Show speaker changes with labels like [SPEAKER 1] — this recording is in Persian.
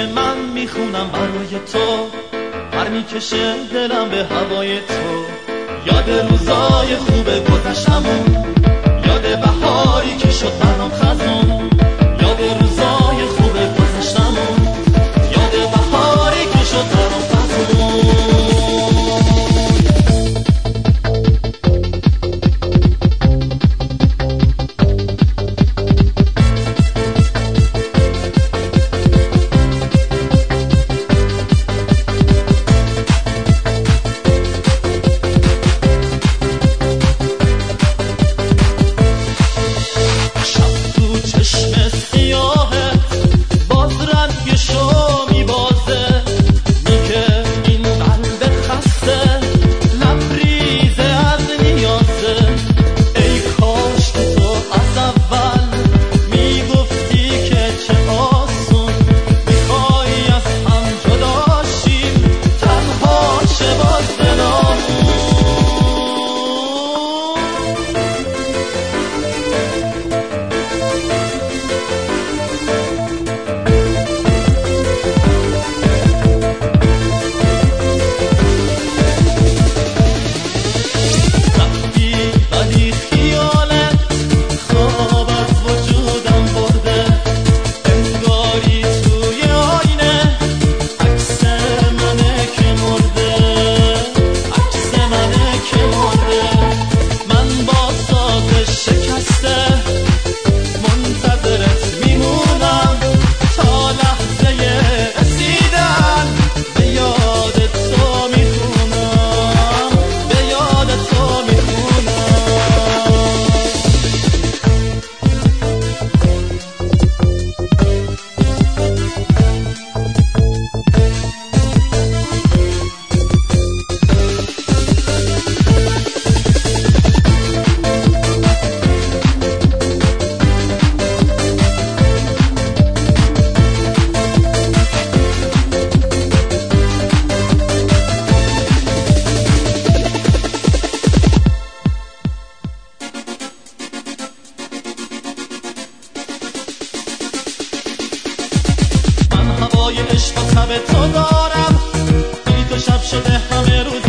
[SPEAKER 1] که من می‌خونم برای تو هر می‌کشه دلم به هوای تو. یاد روزای خوب گذشتمون یاد بهاری که شد برام خزون. های عشق و تو دارم. این تو شب شده همه روز